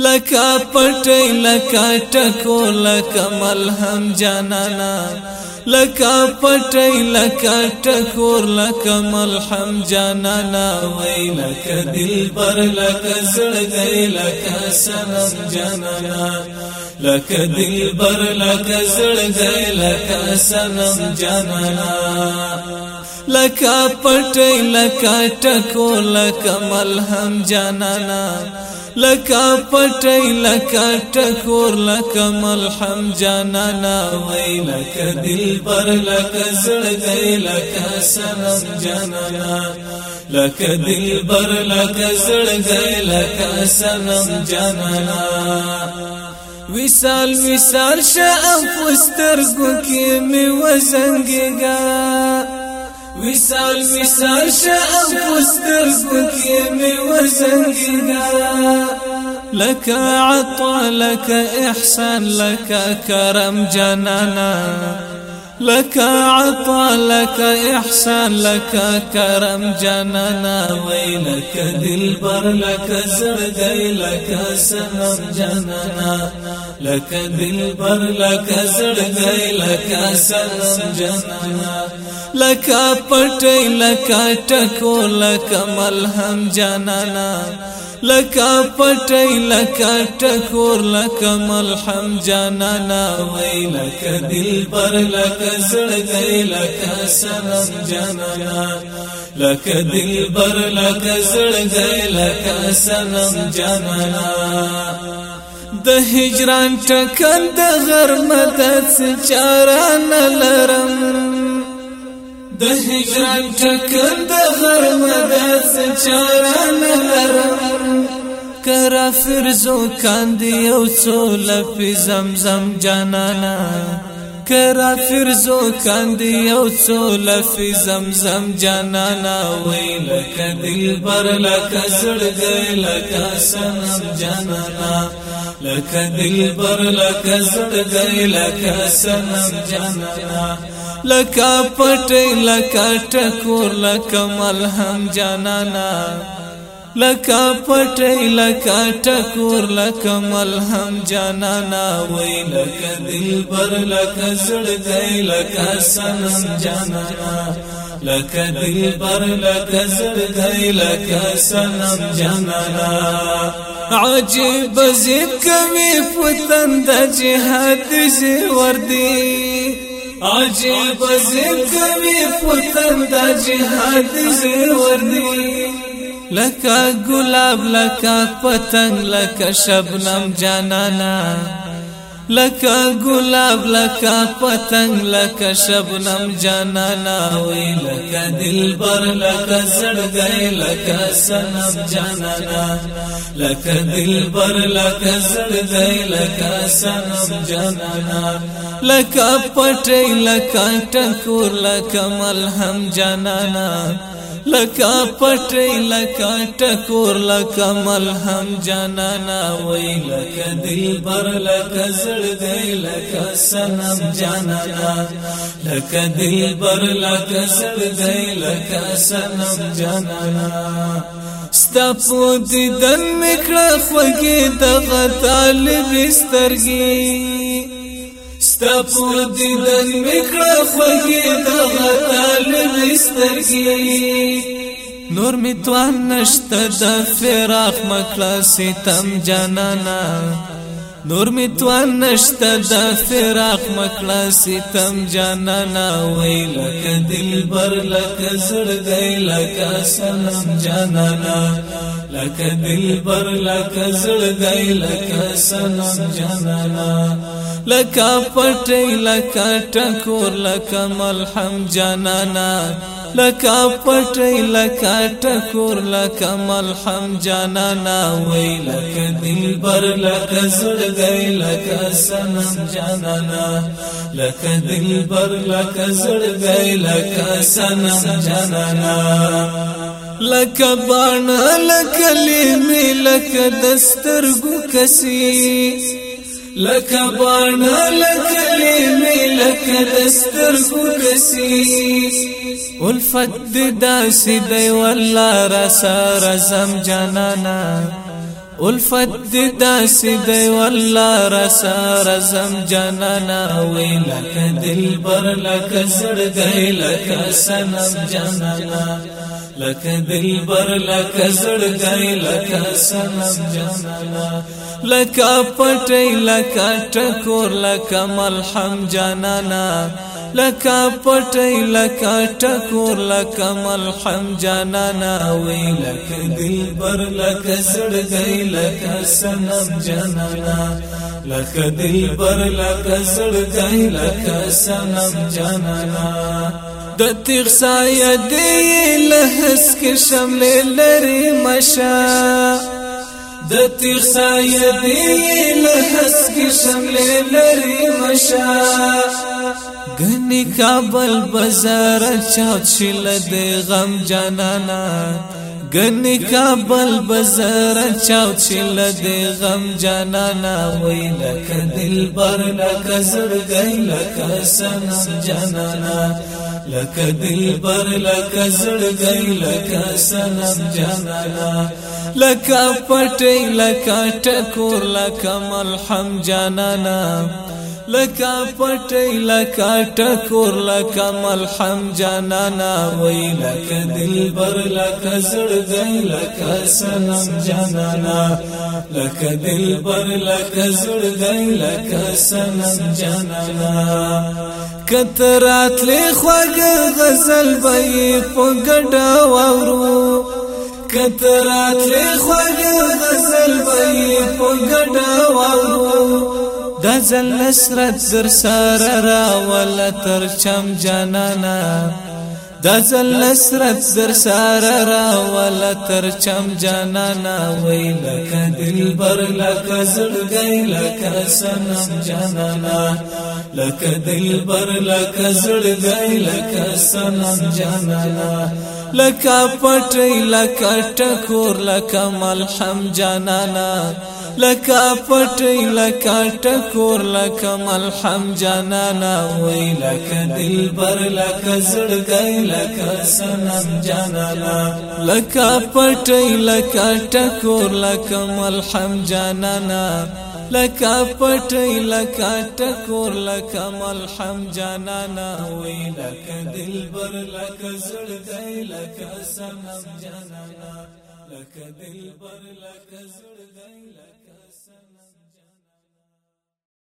لکا پټي لکا ټکو لکا ملهم جانانا لکا پټي لکا ټکو لکا ملهم جانانا وای لکا دلبر لکا زړګي لکا سنم جانانا لکا دلبر لکا زړګي لکا سنم جانانا لکا پټي لکا ټکو لکا ملهم جانانا لکا پټی لکا ټکور لکا ملحم جانانا وای لکا دلبر لکا زړګی لکا سنم جانانا لکا دلبر لکا زړګی لکا سنم جانانا وصال وصال شاف وسترګو کې مې وزنګګا وصال وصال شاف واسترزقك مي وزنجدا لك عطا لك إحسان لك كرم جنانا لك عطا لك إحسان لك كرم جننا ويلك دلبر لك زرقي لك سنم جننا لك دلبر لك زرقي لك سنم جننا لك پټي لك ټکو لك ملهم جننا لکا پټی لکا ټکور لکا ملحم جانانا وای لکا دل پر لکا زړګی لکا سنم جانانا لکا دل پر لکا زړګی لکا سنم جانانا د هجران ټکن د غرمه د چاران لرم د هجران ټکن د غرمه د چاران لرم کرا فرزو کاندي یو څو لفي زمزم جانانا کرا فرزو کاندي یو څو لفي زمزم جانانا وای لکه دلبر لکه زړګي لکه سنم جانانا لکه دلبر لکه زړګي لکه سنم جانانا لکه پټ لکه ټکور لکه ملهم جانانا لکا پټی لکا ټکور لکا ملهم جانانا وای لکا دلبر لکا زړګی لکا سنم جانانا لکا دلبر لکا زړګی لکا سنم جانانا عجیب زکمی پتند جهاد زوردی عجیب زکمی پتند جهاد زوردی لکا گلاب لکا پتنگ لکا شبنم جانانا لکا گلاب لکا پتنگ لکا شبنم جانانا وی لکا دل بر لکا زڑگئی لکا سنم جانانا لکا دل بر لکا زڑگئی لکا سنم جانانا لکا پٹی لکا ٹکور لکا ملہم جانانا لکا پټي لکا ټکور لکا ملهم جانانا وای لکا دلبر لکا زړګي لکا سنم جانانا لکا دلبر لکا زړګي لکا سنم جانانا ستاسو د دن میکړه خوږې د غتال بسترګي تپور دی در میکړه خوږی ته طالب استرګي نور می توان نشته د فراق مکړه ستم جانانا نور می توان نشته د فراق مکړه ستم جانانا وای لکه دلبر لکه زړګی لکه سنم جانانا لکه دلبر لکه زړګی لکه سنم جانانا لکا پټی لکا ټکور لکا ملحم جانانا لکا پټی لکا ټکور لکا ملحم جانانا وی لکا دلبر لکا زړګی لکا سنم جانانا لکا دلبر لکا زړګی لکا سنم جانانا لکه باڼه لکه لیمې لکه دسترګو کسي لکه بانا لکه لیمی لکه دستر کسی الفت داسی دی والله را سار زم جانانا الفت د داس دی والله را سره زم جانانا وی لکه دلبر لکه زړګی لکه سنم جانانا لکه دلبر لکه زړګی لکه سنم جانانا لکه پټی لکه ټکور لکه ملحم جانانا لکا پټي لکا ټکور لکا ملحم جانانا وی لکا دلبر لکا سړګي لکا سنم جانانا لکا دلبر لکا سړګي لکا سنم جانانا د تیغ سایه دی لهس کې شمل لري مشا د تیغ سایه دی لهس کې شمل لري مشا گنی کابل بازار چات شل د غم جانانا گنی کابل بازار چاو چل دی غم جانانا وی لکا دل بر لکا زرگی لکا سنم جانانا لکا دل بر لکا زرگی لکا سنم جانانا لکا پٹی لکا ٹکور لکا ملحم جانانا لکا پټی لکا ټکور لکا ملحم جانانا وی لکا دلبر لکا زړګی لکا سنم جانانا لکا دلبر لکا زړګی لکا سنم جانانا کترات له خوګ غزل وی پګډا ورو کترات له خوګ غزل وی پګډا ورو د زل نصرت زر سره را ول تر چم جانانا د زل نصرت زر سره را ول تر چم جانانا وای لکه دلبر لکه زړګی لکه سنم جانانا لکه دلبر لکه زړګی لکه سنم جانانا لکه پټی لکه ټکور لکه ملحم جانانا لکا پټی لکا ټکور لکا ملحم جانانا وی لکا دلبر لکا زړګی لکا سنم جانانا لکا پټی لکا ټکور لکا ملحم جانانا لکا پټی لکا ټکور لکا ملحم جانانا وی لکا دلبر لکا زړګی لکا سنم جانانا لکه دلبر لکه زړګی لکه